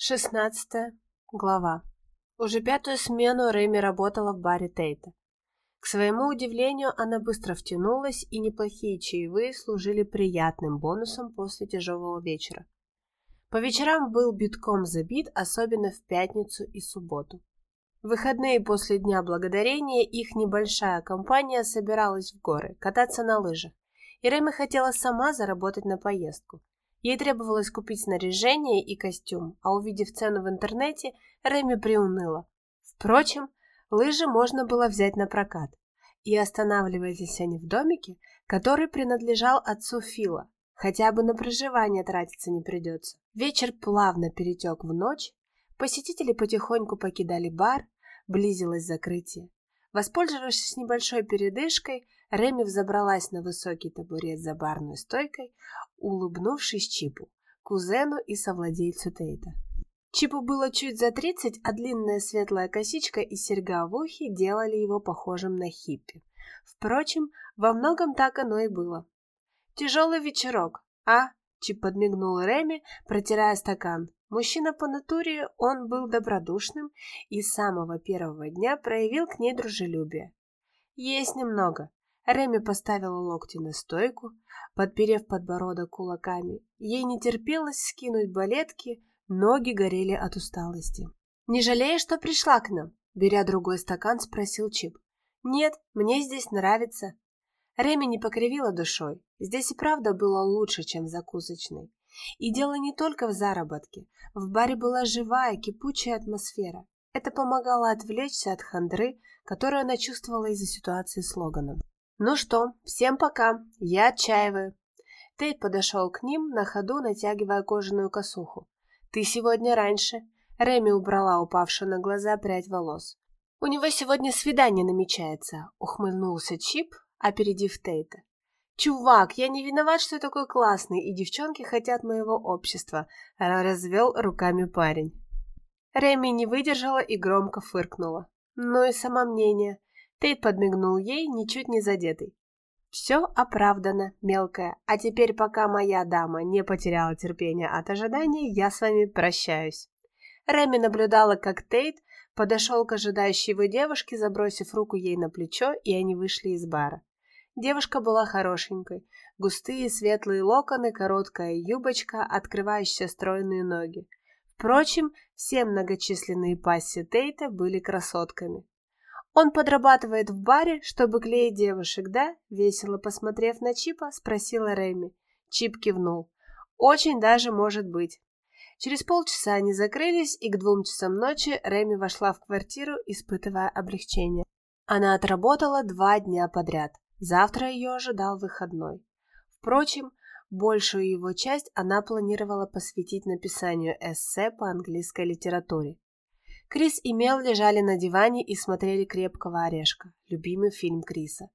Шестнадцатая глава. Уже пятую смену Рэми работала в баре Тейта. К своему удивлению, она быстро втянулась, и неплохие чаевые служили приятным бонусом после тяжелого вечера. По вечерам был битком забит, особенно в пятницу и субботу. В выходные после Дня Благодарения их небольшая компания собиралась в горы, кататься на лыжах, и Рэми хотела сама заработать на поездку. Ей требовалось купить снаряжение и костюм, а увидев цену в интернете, Рэми приуныла. Впрочем, лыжи можно было взять на прокат. И останавливались они в домике, который принадлежал отцу Фила. Хотя бы на проживание тратиться не придется. Вечер плавно перетек в ночь, посетители потихоньку покидали бар, близилось закрытие. Воспользовавшись небольшой передышкой, Реми взобралась на высокий табурет за барной стойкой, улыбнувшись Чипу, кузену и совладельцу Тейта. Чипу было чуть за тридцать, а длинная светлая косичка и серьга в ухе делали его похожим на хиппи. Впрочем, во многом так оно и было. «Тяжелый вечерок, а?» — Чип подмигнул Реми, протирая стакан. Мужчина по натуре, он был добродушным и с самого первого дня проявил к ней дружелюбие. «Есть немного», Реми поставила локти на стойку, подперев подбородок кулаками. Ей не терпелось скинуть балетки, ноги горели от усталости. «Не жалеешь, что пришла к нам?» Беря другой стакан, спросил Чип. «Нет, мне здесь нравится». Реми не покривила душой. Здесь и правда было лучше, чем в закусочной. И дело не только в заработке. В баре была живая, кипучая атмосфера. Это помогало отвлечься от хандры, которую она чувствовала из-за ситуации с Логаном. «Ну что, всем пока, я отчаиваю». Тейт подошел к ним, на ходу натягивая кожаную косуху. «Ты сегодня раньше». Реми убрала упавшую на глаза прядь волос. «У него сегодня свидание намечается», — ухмыльнулся Чип, опередив Тейта. «Чувак, я не виноват, что такой классный, и девчонки хотят моего общества», — развел руками парень. Реми не выдержала и громко фыркнула. «Ну и самомнение. Тейт подмигнул ей, ничуть не задетый. «Все оправдано, мелкая, а теперь, пока моя дама не потеряла терпения от ожидания, я с вами прощаюсь». Реми наблюдала, как Тейт подошел к ожидающей его девушке, забросив руку ей на плечо, и они вышли из бара. Девушка была хорошенькой. Густые светлые локоны, короткая юбочка, открывающая стройные ноги. Впрочем, все многочисленные пасси Тейта были красотками. Он подрабатывает в баре, чтобы клеить девушек, да? Весело посмотрев на Чипа, спросила Рэми. Чип кивнул. Очень даже может быть. Через полчаса они закрылись, и к двум часам ночи Рэми вошла в квартиру, испытывая облегчение. Она отработала два дня подряд. Завтра ее ожидал выходной. Впрочем, большую его часть она планировала посвятить написанию эссе по английской литературе. Крис и Мел лежали на диване и смотрели «Крепкого орешка», любимый фильм Криса.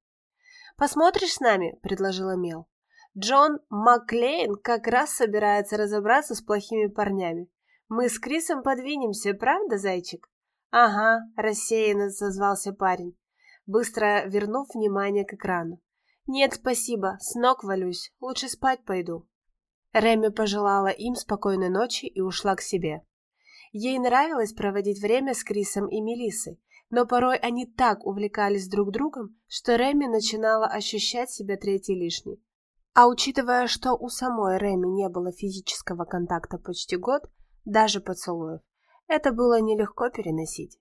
«Посмотришь с нами?» – предложила Мел. «Джон Маклейн как раз собирается разобраться с плохими парнями. Мы с Крисом подвинемся, правда, зайчик?» «Ага», – рассеянно созвался парень, быстро вернув внимание к экрану. «Нет, спасибо, с ног валюсь, лучше спать пойду». Реми пожелала им спокойной ночи и ушла к себе. Ей нравилось проводить время с Крисом и Мелиссой, но порой они так увлекались друг другом, что Реми начинала ощущать себя третьей лишней. А учитывая, что у самой Реми не было физического контакта почти год, даже поцелуев, это было нелегко переносить.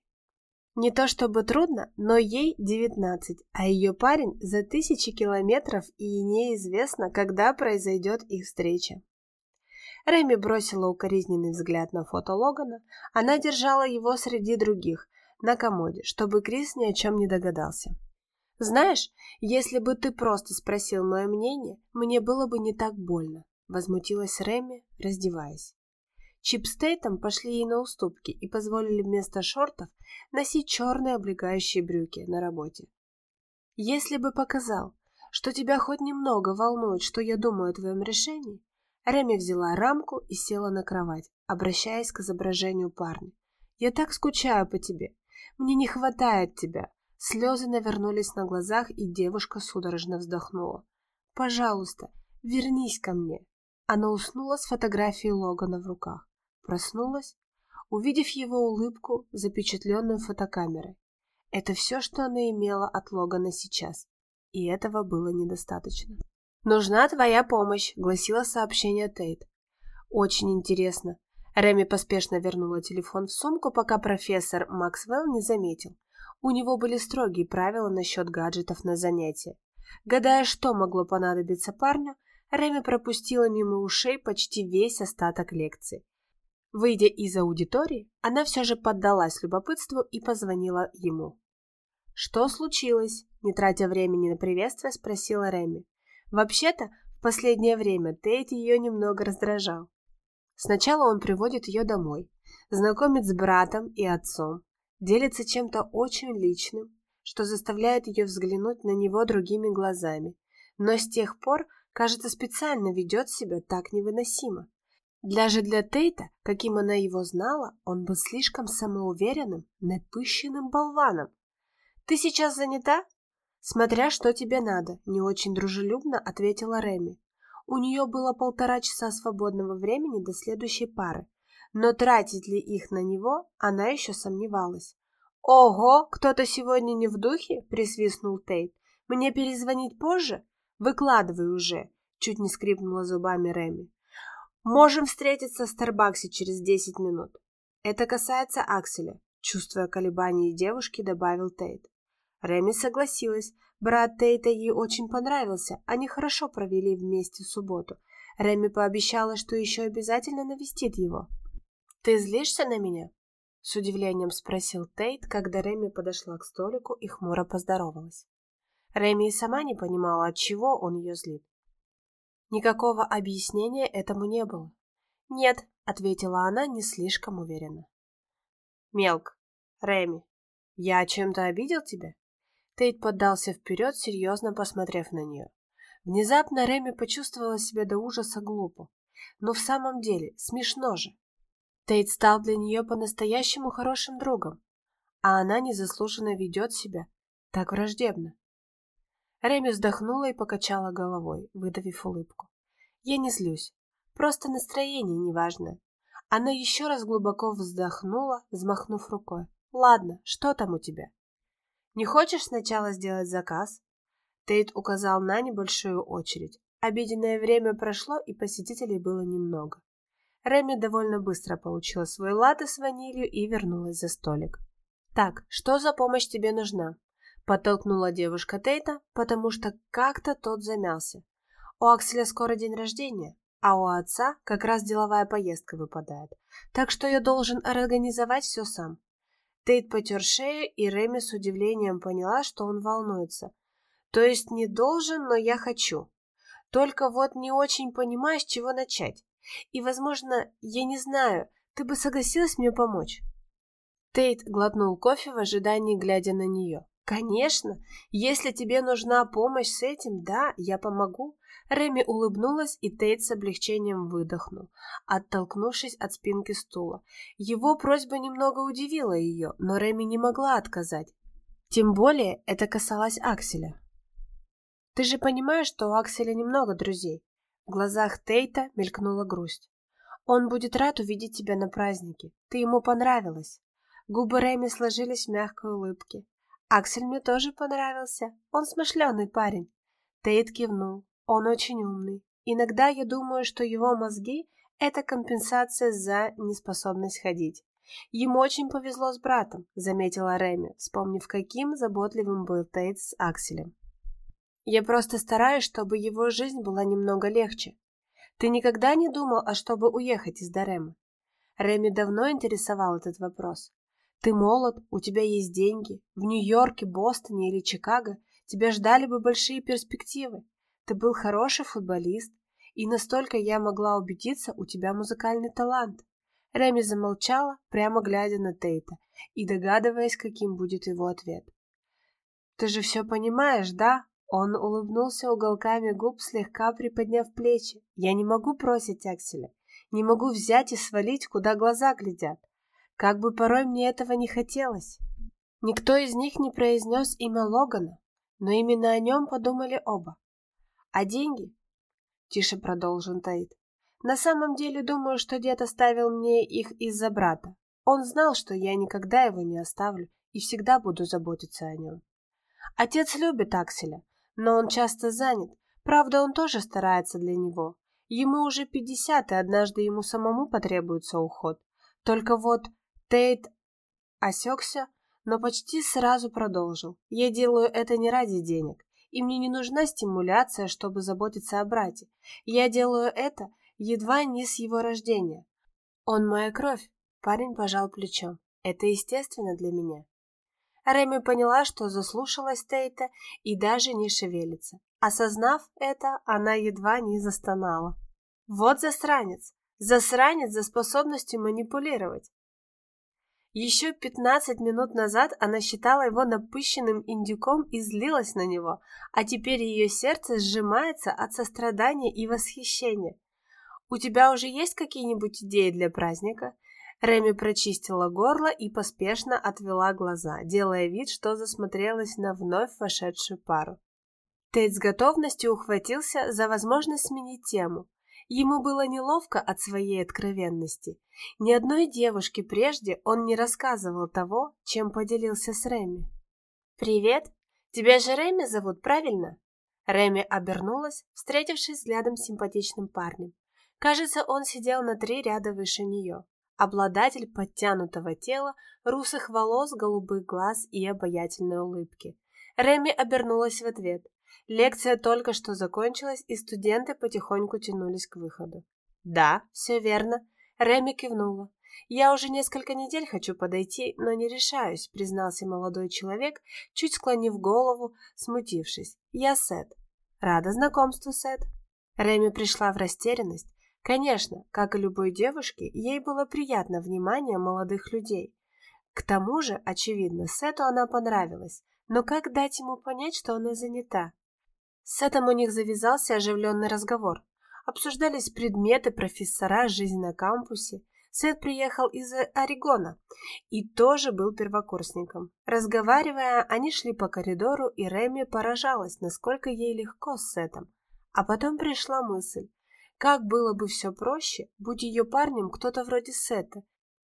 Не то чтобы трудно, но ей 19, а ее парень за тысячи километров и неизвестно, когда произойдет их встреча. Рэми бросила укоризненный взгляд на фото Логана. Она держала его среди других, на комоде, чтобы Крис ни о чем не догадался. «Знаешь, если бы ты просто спросил мое мнение, мне было бы не так больно», — возмутилась Рэми, раздеваясь. Чип с пошли ей на уступки и позволили вместо шортов носить черные облегающие брюки на работе. «Если бы показал, что тебя хоть немного волнует, что я думаю о твоем решении, Реми взяла рамку и села на кровать, обращаясь к изображению парня. «Я так скучаю по тебе. Мне не хватает тебя». Слезы навернулись на глазах, и девушка судорожно вздохнула. «Пожалуйста, вернись ко мне». Она уснула с фотографией Логана в руках. Проснулась, увидев его улыбку, запечатленную фотокамерой. Это все, что она имела от Логана сейчас, и этого было недостаточно. «Нужна твоя помощь», — гласило сообщение Тейт. «Очень интересно». Реми поспешно вернула телефон в сумку, пока профессор Максвелл не заметил. У него были строгие правила насчет гаджетов на занятия. Гадая, что могло понадобиться парню, Реми пропустила мимо ушей почти весь остаток лекции. Выйдя из аудитории, она все же поддалась любопытству и позвонила ему. «Что случилось?» – не тратя времени на приветствие, спросила Реми. Вообще-то, в последнее время Тейт ее немного раздражал. Сначала он приводит ее домой, знакомит с братом и отцом, делится чем-то очень личным, что заставляет ее взглянуть на него другими глазами, но с тех пор, кажется, специально ведет себя так невыносимо. Даже для Тейта, каким она его знала, он был слишком самоуверенным, напыщенным болваном. «Ты сейчас занята?» «Смотря что тебе надо», — не очень дружелюбно ответила Реми. У нее было полтора часа свободного времени до следующей пары, но тратить ли их на него, она еще сомневалась. «Ого, кто-то сегодня не в духе?» — присвистнул Тейт. «Мне перезвонить позже? Выкладывай уже!» — чуть не скрипнула зубами Реми. «Можем встретиться в Старбаксе через десять минут. Это касается Акселя», — чувствуя колебания девушки, добавил Тейт. Реми согласилась. Брат Тейта ей очень понравился. Они хорошо провели вместе субботу. Реми пообещала, что еще обязательно навестит его. «Ты злишься на меня?» С удивлением спросил Тейт, когда Реми подошла к столику и хмуро поздоровалась. Реми и сама не понимала, от чего он ее злит. Никакого объяснения этому не было. «Нет», — ответила она не слишком уверенно. «Мелк, Реми, я чем-то обидел тебя?» Тейт поддался вперед, серьезно посмотрев на нее. Внезапно Реми почувствовала себя до ужаса глупо. Но в самом деле, смешно же. Тейт стал для нее по-настоящему хорошим другом, а она незаслуженно ведет себя так враждебно. Реми вздохнула и покачала головой, выдавив улыбку. Я не злюсь, просто настроение неважное. Она еще раз глубоко вздохнула, взмахнув рукой. Ладно, что там у тебя? Не хочешь сначала сделать заказ? Тейт указал на небольшую очередь. Обеденное время прошло, и посетителей было немного. Реми довольно быстро получила свой латте с ванилью и вернулась за столик. «Так, что за помощь тебе нужна?» Подтолкнула девушка Тейта, потому что как-то тот замялся. У Акселя скоро день рождения, а у отца как раз деловая поездка выпадает, так что я должен организовать все сам. Тейт потер шею, и Реми с удивлением поняла, что он волнуется. То есть не должен, но я хочу. Только вот не очень понимаю, с чего начать. И, возможно, я не знаю, ты бы согласилась мне помочь?» Тейт глотнул кофе в ожидании, глядя на нее. «Конечно, если тебе нужна помощь с этим, да, я помогу. Реми улыбнулась, и Тейт с облегчением выдохнул, оттолкнувшись от спинки стула. Его просьба немного удивила ее, но Реми не могла отказать. Тем более это касалось Акселя. «Ты же понимаешь, что у Акселя немного друзей?» В глазах Тейта мелькнула грусть. «Он будет рад увидеть тебя на празднике. Ты ему понравилась». Губы Реми сложились в мягкой улыбке. «Аксель мне тоже понравился. Он смышленый парень». Тейт кивнул. Он очень умный. Иногда я думаю, что его мозги – это компенсация за неспособность ходить. Ему очень повезло с братом, заметила Реми, вспомнив, каким заботливым был Тейт с Акселем. Я просто стараюсь, чтобы его жизнь была немного легче. Ты никогда не думал, а чтобы уехать из Дарема? Реми давно интересовал этот вопрос. Ты молод, у тебя есть деньги. В Нью-Йорке, Бостоне или Чикаго тебя ждали бы большие перспективы. Ты был хороший футболист, и настолько я могла убедиться, у тебя музыкальный талант. Реми замолчала, прямо глядя на Тейта и догадываясь, каким будет его ответ. «Ты же все понимаешь, да?» Он улыбнулся уголками губ, слегка приподняв плечи. «Я не могу бросить Акселя. Не могу взять и свалить, куда глаза глядят. Как бы порой мне этого не хотелось». Никто из них не произнес имя Логана, но именно о нем подумали оба. А деньги? Тише продолжил Таит. На самом деле думаю, что дед оставил мне их из-за брата. Он знал, что я никогда его не оставлю и всегда буду заботиться о нем. Отец любит Акселя, но он часто занят. Правда, он тоже старается для него. Ему уже пятьдесят, и однажды ему самому потребуется уход. Только вот Тейт осекся, но почти сразу продолжил. Я делаю это не ради денег, и мне не нужна стимуляция, чтобы заботиться о брате. Я делаю это едва не с его рождения. Он моя кровь. Парень пожал плечом. Это естественно для меня. Реми поняла, что заслушалась Тейта и даже не шевелится. Осознав это, она едва не застонала. Вот засранец! Засранец за способностью манипулировать. Еще пятнадцать минут назад она считала его напыщенным индюком и злилась на него, а теперь ее сердце сжимается от сострадания и восхищения. «У тебя уже есть какие-нибудь идеи для праздника?» Реми прочистила горло и поспешно отвела глаза, делая вид, что засмотрелась на вновь вошедшую пару. Тейт с готовностью ухватился за возможность сменить тему. Ему было неловко от своей откровенности. Ни одной девушке прежде он не рассказывал того, чем поделился с Реми. «Привет! Тебя же Реми зовут, правильно?» Реми обернулась, встретившись взглядом с симпатичным парнем. Кажется, он сидел на три ряда выше нее обладатель подтянутого тела, русых волос, голубых глаз и обаятельной улыбки. Реми обернулась в ответ. Лекция только что закончилась, и студенты потихоньку тянулись к выходу. «Да, все верно», — Реми кивнула. «Я уже несколько недель хочу подойти, но не решаюсь», — признался молодой человек, чуть склонив голову, смутившись. «Я Сет». «Рада знакомству, Сет». Реми пришла в растерянность. Конечно, как и любой девушке, ей было приятно внимание молодых людей. К тому же, очевидно, Сету она понравилась, но как дать ему понять, что она занята? С Сетом у них завязался оживленный разговор. Обсуждались предметы профессора жизни на кампусе. Сет приехал из Орегона и тоже был первокурсником. Разговаривая, они шли по коридору, и Реми поражалась, насколько ей легко с Сетом. А потом пришла мысль, как было бы все проще, будь ее парнем кто-то вроде Сета.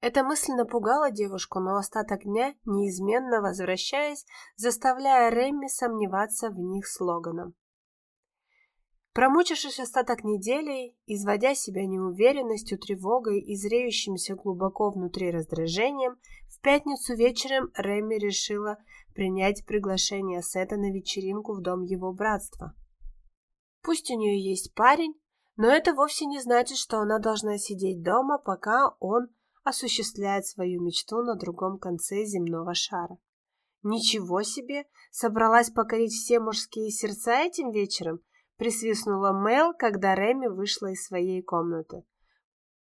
Эта мысль напугала девушку, но остаток дня, неизменно возвращаясь, заставляя Рэмми сомневаться в них слоганом. Промучившись остаток недели, изводя себя неуверенностью, тревогой и зреющимся глубоко внутри раздражением, в пятницу вечером Рэмми решила принять приглашение Сета на вечеринку в дом его братства. Пусть у нее есть парень, но это вовсе не значит, что она должна сидеть дома, пока он осуществляет свою мечту на другом конце земного шара. «Ничего себе! Собралась покорить все мужские сердца этим вечером?» присвистнула Мэл, когда Реми вышла из своей комнаты.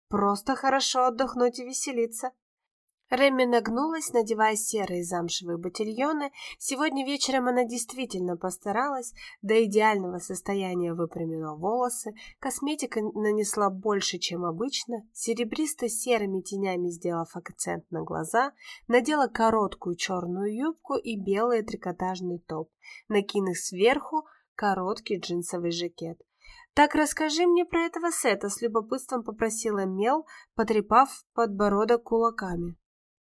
«Просто хорошо отдохнуть и веселиться. Рэмми нагнулась, надевая серые замшевые ботильоны. Сегодня вечером она действительно постаралась, до идеального состояния выпрямила волосы, косметика нанесла больше, чем обычно, серебристо-серыми тенями сделав акцент на глаза, надела короткую черную юбку и белый трикотажный топ, накинув сверху короткий джинсовый жакет. «Так расскажи мне про этого Сета», — с любопытством попросила Мел, потрепав подбородок кулаками.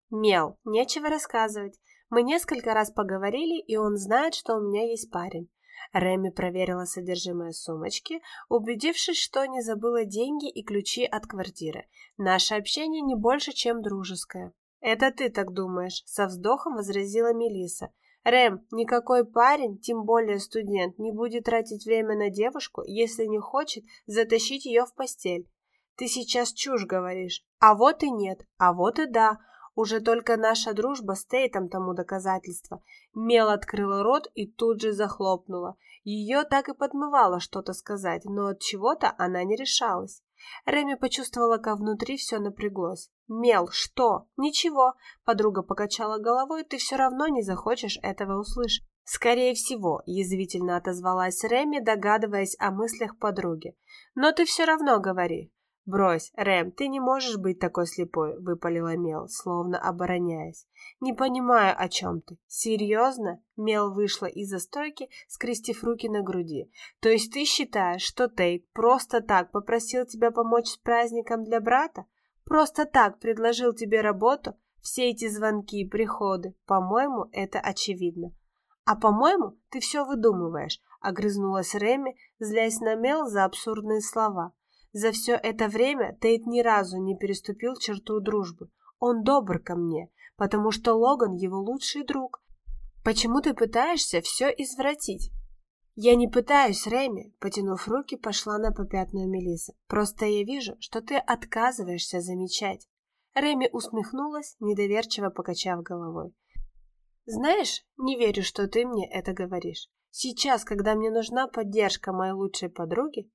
Мел, нечего рассказывать. Мы несколько раз поговорили, и он знает, что у меня есть парень. Реми проверила содержимое сумочки, убедившись, что не забыла деньги и ключи от квартиры. Наше общение не больше, чем дружеское. «Это ты так думаешь», — со вздохом возразила Мелиса. «Рэм, никакой парень, тем более студент, не будет тратить время на девушку, если не хочет затащить ее в постель. Ты сейчас чушь говоришь. А вот и нет, а вот и да. Уже только наша дружба с Тейтом тому доказательство. Мел открыла рот и тут же захлопнула. Ее так и подмывало что-то сказать, но от чего-то она не решалась. Реми почувствовала, как внутри все напряглось. «Мел, что?» «Ничего», — подруга покачала головой, «ты все равно не захочешь этого услышать». «Скорее всего», — язвительно отозвалась Реми, догадываясь о мыслях подруги. «Но ты все равно говори. «Брось, Рэм, ты не можешь быть такой слепой», — выпалила Мел, словно обороняясь. «Не понимаю, о чем ты. Серьезно?» Мел вышла из-за стойки, скрестив руки на груди. «То есть ты считаешь, что Тейт просто так попросил тебя помочь с праздником для брата? Просто так предложил тебе работу, все эти звонки и приходы. По-моему, это очевидно. А по-моему, ты все выдумываешь, огрызнулась Реми, злясь на Мел за абсурдные слова. За все это время Тейт ни разу не переступил черту дружбы. Он добр ко мне, потому что Логан его лучший друг. Почему ты пытаешься все извратить? Я не пытаюсь, Реми, потянув руки, пошла на попятную Мелиса. Просто я вижу, что ты отказываешься замечать. Реми усмехнулась, недоверчиво покачав головой. Знаешь, не верю, что ты мне это говоришь. Сейчас, когда мне нужна поддержка моей лучшей подруги,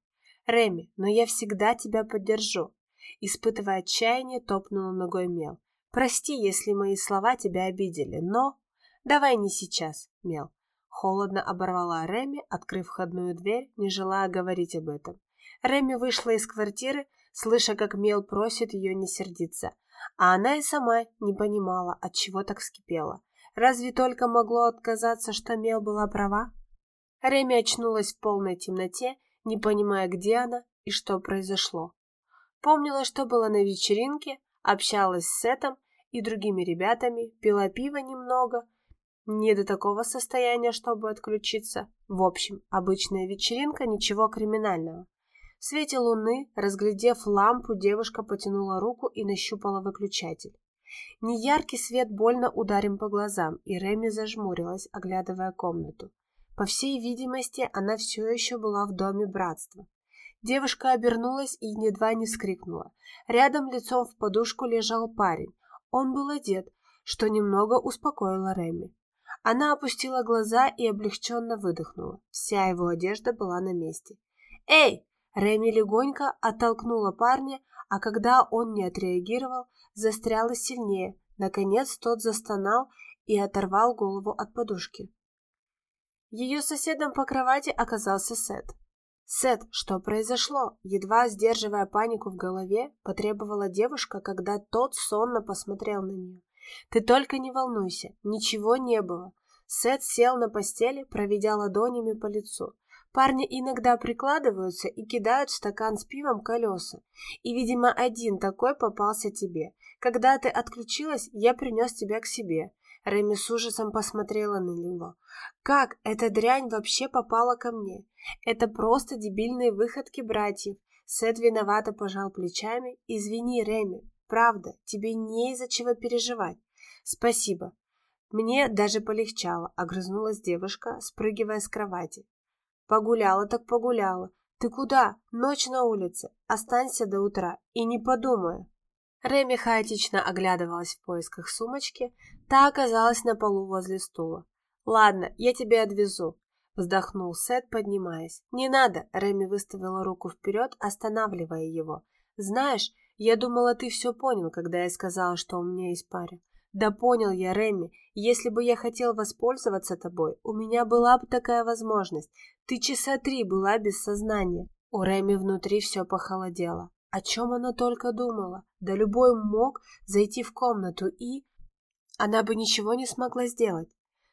Реми, но я всегда тебя поддержу. Испытывая отчаяние, топнула ногой Мел. Прости, если мои слова тебя обидели, но... Давай не сейчас, Мел. Холодно оборвала Реми, открыв входную дверь, не желая говорить об этом. Реми вышла из квартиры, слыша, как Мел просит ее не сердиться, а она и сама не понимала, от чего так вскипела. Разве только могло отказаться, что Мел была права? Реми очнулась в полной темноте, не понимая, где она и что произошло. Помнила, что была на вечеринке, общалась с Сетом и другими ребятами, пила пиво немного, не до такого состояния, чтобы отключиться. В общем, обычная вечеринка, ничего криминального. В свете луны, разглядев лампу, девушка потянула руку и нащупала выключатель. Неяркий свет больно ударил по глазам, и Реми зажмурилась, оглядывая комнату. По всей видимости, она все еще была в доме братства. Девушка обернулась и едва не вскрикнула. Рядом лицом в подушку лежал парень. Он был одет, что немного успокоило Реми. Она опустила глаза и облегченно выдохнула. Вся его одежда была на месте. «Эй!» Реми легонько оттолкнула парня, а когда он не отреагировал, застряла сильнее. Наконец тот застонал и оторвал голову от подушки. Ее соседом по кровати оказался Сет. «Сет, что произошло?» Едва сдерживая панику в голове, потребовала девушка, когда тот сонно посмотрел на нее. «Ты только не волнуйся, ничего не было». Сет сел на постели, проведя ладонями по лицу. Парни иногда прикладываются и кидают в стакан с пивом колеса. И, видимо, один такой попался тебе. Когда ты отключилась, я принес тебя к себе. Реми с ужасом посмотрела на него. Как эта дрянь вообще попала ко мне? Это просто дебильные выходки братьев. Сет виновато пожал плечами. Извини, Реми, правда, тебе не из-за чего переживать. Спасибо. Мне даже полегчало, огрызнулась девушка, спрыгивая с кровати. Погуляла так погуляла. Ты куда? Ночь на улице. Останься до утра и не подумай. Реми хаотично оглядывалась в поисках сумочки, та оказалась на полу возле стула. «Ладно, я тебя отвезу», — вздохнул Сет, поднимаясь. «Не надо», — Реми выставила руку вперед, останавливая его. «Знаешь, я думала, ты все понял, когда я сказала, что у меня есть парень. Да понял я, Реми, если бы я хотел воспользоваться тобой, у меня была бы такая возможность. Ты часа три была без сознания. У Реми внутри все похолодело. О чем она только думала? Да любой мог зайти в комнату и... Она бы ничего не смогла сделать.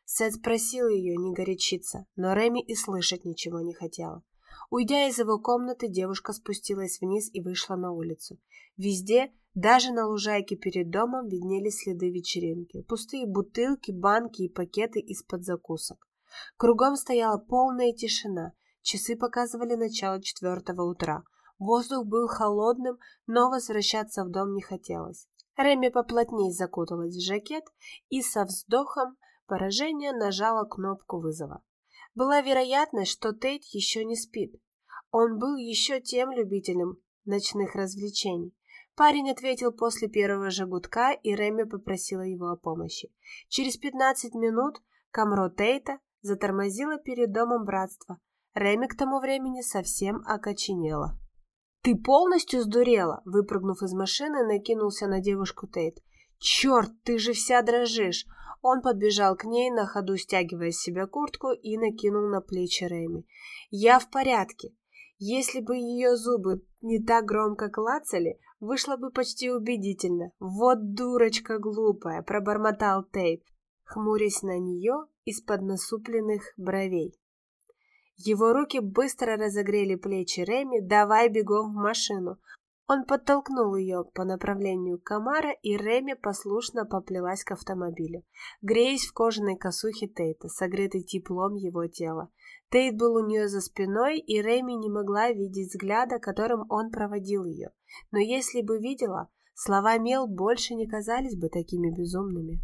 Сет спросил ее не горячиться, но Реми и слышать ничего не хотела. Уйдя из его комнаты, девушка спустилась вниз и вышла на улицу. Везде даже на лужайке перед домом виднелись следы вечеринки, пустые бутылки, банки и пакеты из-под закусок. Кругом стояла полная тишина, часы показывали начало четвертого утра. Воздух был холодным, но возвращаться в дом не хотелось. Реми поплотнее закуталась в жакет и со вздохом поражения нажала кнопку вызова. Была вероятность, что Тейт еще не спит. Он был еще тем любителем ночных развлечений. Парень ответил после первого же и Реми попросила его о помощи. Через 15 минут Камро Тейта затормозила перед домом братства. Реми к тому времени совсем окоченела. «Ты полностью сдурела?» Выпрыгнув из машины, накинулся на девушку Тейт. «Черт, ты же вся дрожишь!» Он подбежал к ней, на ходу стягивая с себя куртку и накинул на плечи Реми. «Я в порядке. Если бы ее зубы не так громко клацали, вышло бы почти убедительно. Вот дурочка глупая, пробормотал Тейт, хмурясь на нее из-под насупленных бровей. Его руки быстро разогрели плечи Реми, давай бегом в машину. Он подтолкнул ее по направлению Камара, и Реми послушно поплелась к автомобилю, греясь в кожаной косухе Тейта, согретой теплом его тела. Тейт был у нее за спиной, и Реми не могла видеть взгляда, которым он проводил ее. Но если бы видела, слова Мел больше не казались бы такими безумными.